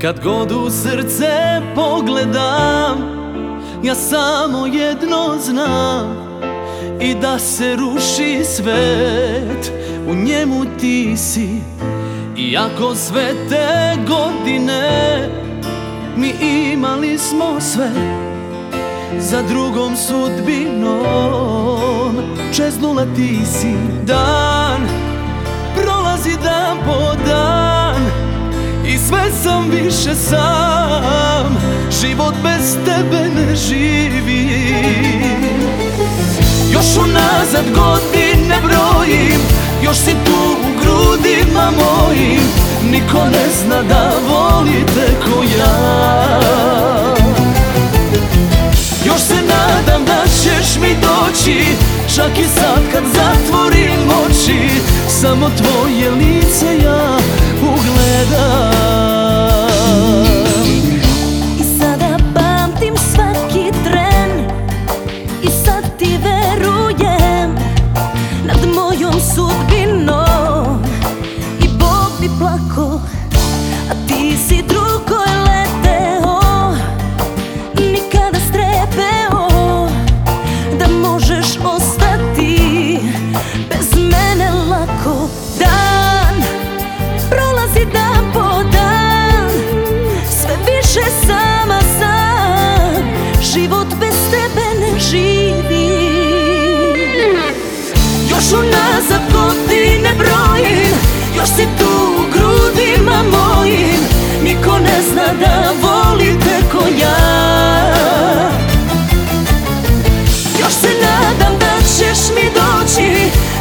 Kad god u srce pogledam Ja samo jedno znam I da se ruši svet. U njemu ti si Iako sve te godine Mi imali smo sve Za drugom sudbinom Čeznula ti si Dan sam više sam Život bez tebe ne živi. Još unazad godine brojim Još si tu u grudima mojim Niko ne zna da volite ko ja. Još se nadam da ćeš mi doći Čak i sad kad zatvorim oči Samo tvoje lice Još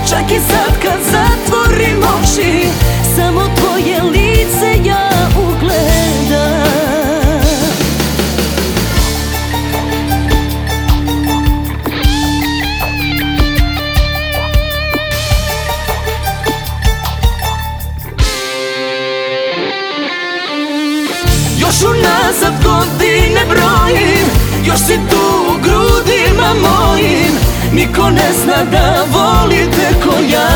Čak i sad kad zatvorim oči Samo tvoje lice ja Još unazad godine brojim Još si tu u grudima mojim Niko ne zna da volite ko ja.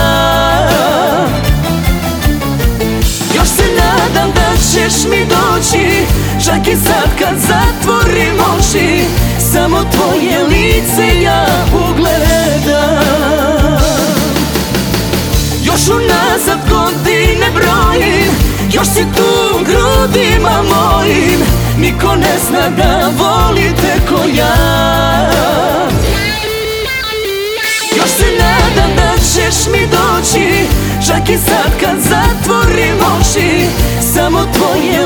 Još se nadam da ćeš mi doći Čak i sad kad zatvorim oči Samo tvoje lice ja ugledam Još unazad godine brojim još si tu grudima mojim Niko ne zna da volite Čak i